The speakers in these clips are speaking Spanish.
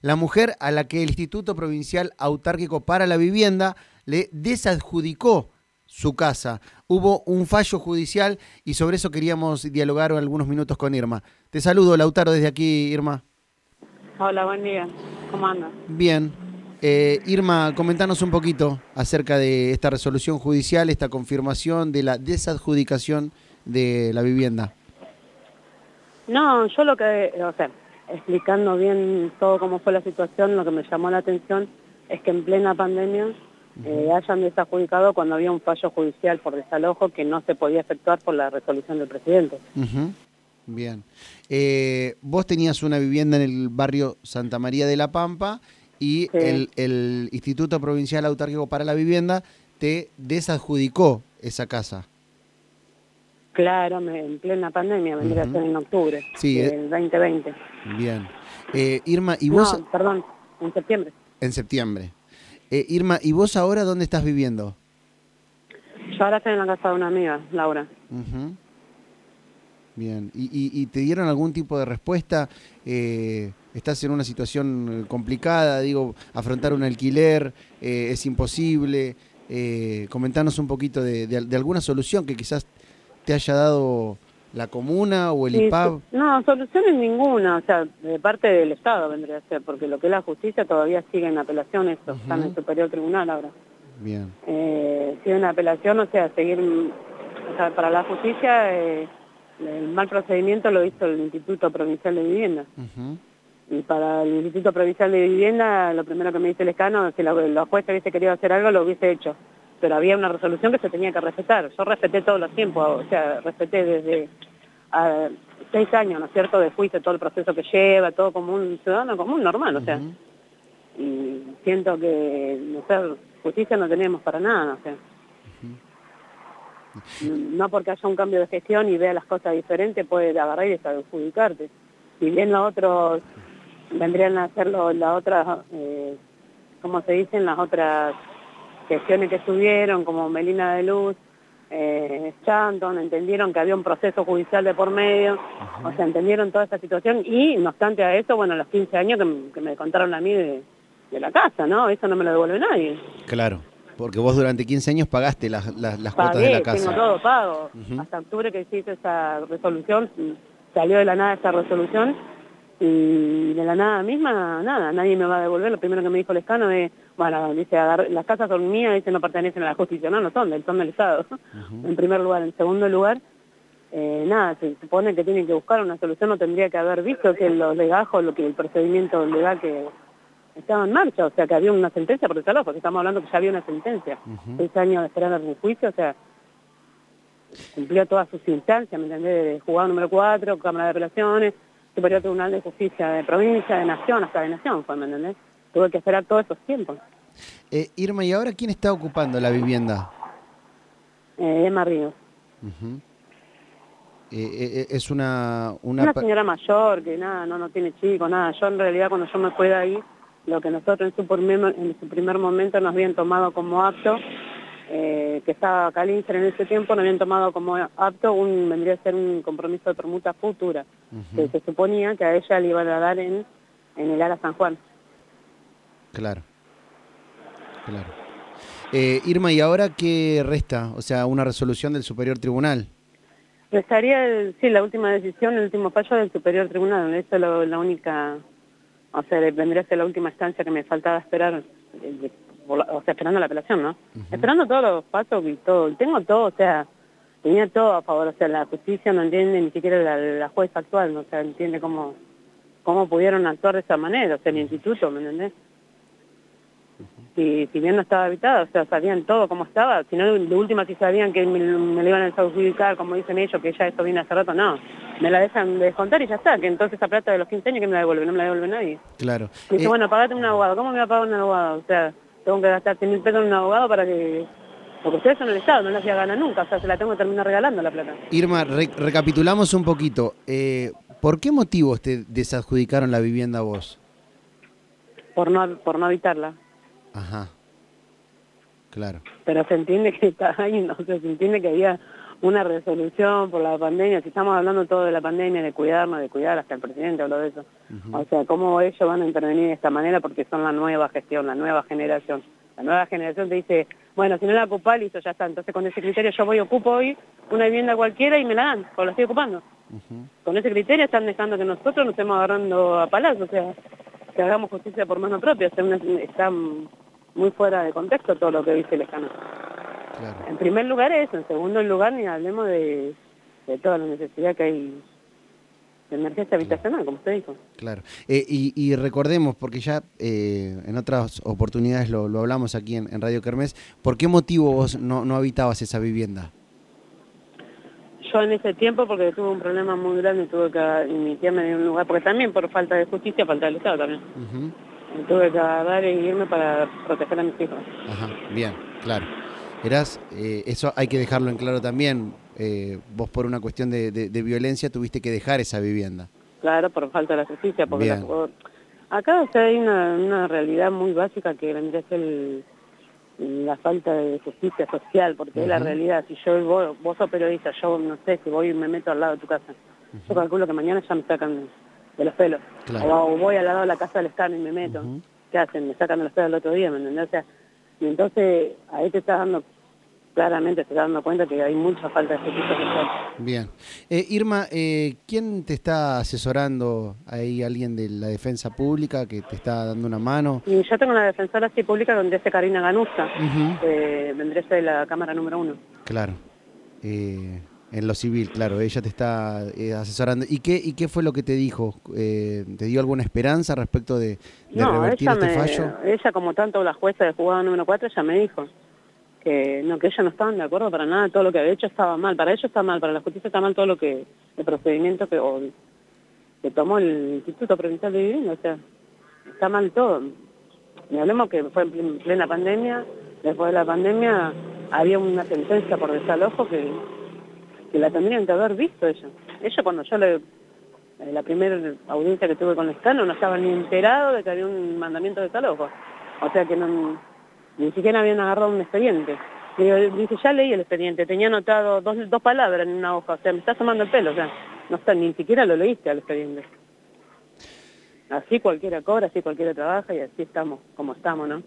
la mujer a la que el Instituto Provincial Autárquico para la Vivienda le desadjudicó su casa. Hubo un fallo judicial y sobre eso queríamos dialogar algunos minutos con Irma. Te saludo, Lautaro, desde aquí, Irma. Hola, buen día. ¿Cómo andas? Bien. Eh, Irma, comentanos un poquito acerca de esta resolución judicial, esta confirmación de la desadjudicación de la vivienda. No, yo lo que, o sea, explicando bien todo cómo fue la situación, lo que me llamó la atención es que en plena pandemia eh, hayan desadjudicado cuando había un fallo judicial por desalojo que no se podía efectuar por la resolución del presidente. Bien. Eh, vos tenías una vivienda en el barrio Santa María de la Pampa y el, el, Instituto Provincial Autárquico para la Vivienda te desadjudicó esa casa. Claro, en plena pandemia, vendría a ser en octubre sí, del 2020. Bien. Eh, Irma, ¿y vos...? No, perdón, en septiembre. En septiembre. Eh, Irma, ¿y vos ahora dónde estás viviendo? Yo ahora estoy en la casa de una amiga, Laura. Bien. ¿Y, te dieron algún tipo de respuesta? Eh, ¿Estás en una situación complicada? Digo, afrontar un alquiler eh, es imposible. Eh, comentanos un poquito de, de, alguna solución que quizás te haya dado la comuna o el IPAB? No, soluciones ninguna, o sea, de parte del Estado vendría a ser, porque lo que es la justicia todavía sigue en apelación, eso está en el Superior Tribunal ahora. Bien. Eh, sigue en apelación, o sea, seguir, o sea, para la justicia eh, el mal procedimiento lo hizo el Instituto Provincial de Vivienda. Y para el Instituto Provincial de Vivienda, lo primero que me dice el escano, si la, la jueza hubiese querido hacer algo, lo hubiese hecho pero había una resolución que se tenía que respetar. Yo respeté todos los tiempos, o sea, respeté desde a, seis años, ¿no es cierto?, de juicio, todo el proceso que lleva, todo como un ciudadano común, normal, o sea. Y siento que, no sé, justicia no tenemos para nada, o sea. No porque haya un cambio de gestión y vea las cosas diferentes puede agarrar y desadjudicarte. Si bien los otros vendrían a hacerlo las otras, eh, como se dicen, las otras gestiones que estuvieron, como Melina de Luz, eh, Chanton, entendieron que había un proceso judicial de por medio, o sea, entendieron toda esta situación y, no obstante a eso, bueno, los 15 años que, me contaron a mí de, la casa, ¿no? Eso no me lo devuelve nadie. Claro, porque vos durante 15 años pagaste las, las, las cuotas de la casa. tengo todo pago. Hasta octubre que hizo esa resolución, salió de la nada esa resolución y de la nada misma, nada, nadie me va a devolver. Lo primero que me dijo el escano es, bueno, dice, las casas son mías, dice, no pertenecen a la justicia. No, no son, son del Estado, en primer lugar. En segundo lugar, eh, nada, se supone que tienen que buscar una solución, no tendría que haber visto que los legajos, lo que el procedimiento legal que estaba en marcha, o sea, que había una sentencia por porque estamos hablando que ya había una sentencia. Seis años de esperar el juicio, o sea, cumplió todas sus instancias, ¿me entendés? De juzgado número 4, Cámara de Apelaciones, Superior Tribunal de Justicia de provincia, de nación, hasta de nación, fue, ¿me entendés? Tuve que esperar todos esos tiempos. Eh, Irma, ¿y ahora quién está ocupando la vivienda? Eh, Emma Ríos. Eh, es una, una... señora mayor que nada, no, no tiene chico, nada. Yo en realidad cuando yo me fui de ahí, lo que nosotros en su primer, en su primer momento nos habían tomado como acto eh, que estaba Calincer en ese tiempo, no habían tomado como apto un, vendría a ser un compromiso de permuta futura, que se suponía que a ella le iban a dar en, en el Ara San Juan. Claro, claro. Eh, Irma, ¿y ahora qué resta? O sea, una resolución del Superior Tribunal. Restaría, sí, la última decisión, el último fallo del Superior Tribunal. Esa es la única, o sea, vendría a ser la última instancia que me faltaba esperar o sea, esperando la apelación, ¿no? Esperando todos los pasos y todo. Tengo todo, o sea, tenía todo a favor, o sea, la justicia no entiende ni siquiera la, la jueza actual, ¿no? o sea, entiende cómo, cómo pudieron actuar de esa manera, o sea, el instituto, ¿me entendés? Si, si bien no estaba habitado, o sea, sabían todo cómo estaba, si no, de última si sabían que me, lo iban a adjudicar, como dicen ellos, que ya esto viene hace rato, no, me la dejan de descontar y ya está, que entonces esa plata de los 15 años que me la devuelve, no me la devuelve nadie. Claro. dice, eh, bueno, pagate un abogado, ¿cómo me va a pagar un abogado? O sea, tengo que gastar 100 mil pesos en un abogado para que... Porque ustedes son el Estado, no la hacía gana nunca, o sea, se la tengo que terminar regalando la plata. Irma, recapitulamos un poquito. Eh, ¿Por qué motivos te desadjudicaron la vivienda a vos? Por no, por no habitarla. Ajá, claro. Pero se entiende que está ahí, no, se entiende que había una resolución por la pandemia, si estamos hablando todo de la pandemia, de cuidarnos, de cuidar, hasta el presidente habló de eso. O sea, cómo ellos van a intervenir de esta manera porque son la nueva gestión, la nueva generación. La nueva generación te dice, bueno, si no la ocupás, listo, ya está. Entonces con ese criterio yo voy, ocupo hoy una vivienda cualquiera y me la dan, o la estoy ocupando. Con ese criterio están dejando que nosotros nos estemos agarrando a palazos, o sea, que hagamos justicia por mano propia. O sea, está muy fuera de contexto todo lo que dice el En primer lugar eso, en segundo lugar ni hablemos de, toda la necesidad que hay de emergencia habitacional, como usted dijo. Claro. Eh, y, recordemos, porque ya eh, en otras oportunidades lo, hablamos aquí en, Radio Kermés, ¿por qué motivo vos no, no habitabas esa vivienda? Yo en ese tiempo, porque tuve un problema muy grande, tuve que, y mi tía me dio un lugar, porque también por falta de justicia, falta del Estado también. tuve que dar e irme para proteger a mis hijos. Ajá, bien, claro. Eras, eh, eso hay que dejarlo en claro también. Eh, vos por una cuestión de, violencia tuviste que dejar esa vivienda. Claro, por falta de la justicia. Porque acá hay una, realidad muy básica que vendría a ser la falta de justicia social, porque es la realidad. Si yo vos, vos sos periodista, yo no sé si voy y me meto al lado de tu casa. Yo calculo que mañana ya me sacan de los pelos. O, voy al lado de la casa del Estado y me meto. ¿Qué hacen? Me sacan de los pelos el otro día, ¿me entendés? O sea, y entonces ahí te estás dando, claramente te estás dando cuenta que hay mucha falta de social. Bien. Eh, Irma, eh, ¿quién te está asesorando? ¿Hay alguien de la defensa pública que te está dando una mano? Y yo tengo una defensora así pública donde es Karina Ganusa, que vendría de la Cámara número uno. Claro. Eh, en lo civil, claro, ella te está eh, asesorando. ¿Y qué, ¿Y qué fue lo que te dijo? Eh, ¿Te dio alguna esperanza respecto de, revertir este fallo? Ella, como tanto la jueza de jugado número 4, ella me dijo que no que ellos no estaban de acuerdo para nada, todo lo que había hecho estaba mal. Para ellos está mal, para la justicia está mal todo lo que, el procedimiento que, que tomó el Instituto Provincial de Vivienda, o sea, está mal todo. Y hablemos que fue en plena pandemia, después de la pandemia había una sentencia por desalojo que que la tendrían que haber visto ella. Ella cuando yo le, la primera audiencia que tuve con Lescano no estaba ni enterado de que había un mandamiento de desalojo. O sea que no, ni siquiera habían agarrado un expediente. Y dice, ya leí el expediente, tenía anotado dos, dos palabras en una hoja, o sea, me estás tomando el pelo, o sea, no está, ni siquiera lo leíste al expediente. Así cualquiera cobra, así cualquiera trabaja y así estamos, como estamos, ¿no?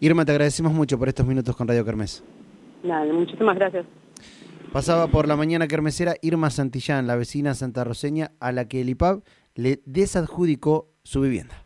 Irma, te agradecemos mucho por estos minutos con Radio Kermés. Dale, muchísimas gracias. Pasaba por la mañana kermesera Irma Santillán, la vecina santa roseña, a la que el IPAB le desadjudicó su vivienda.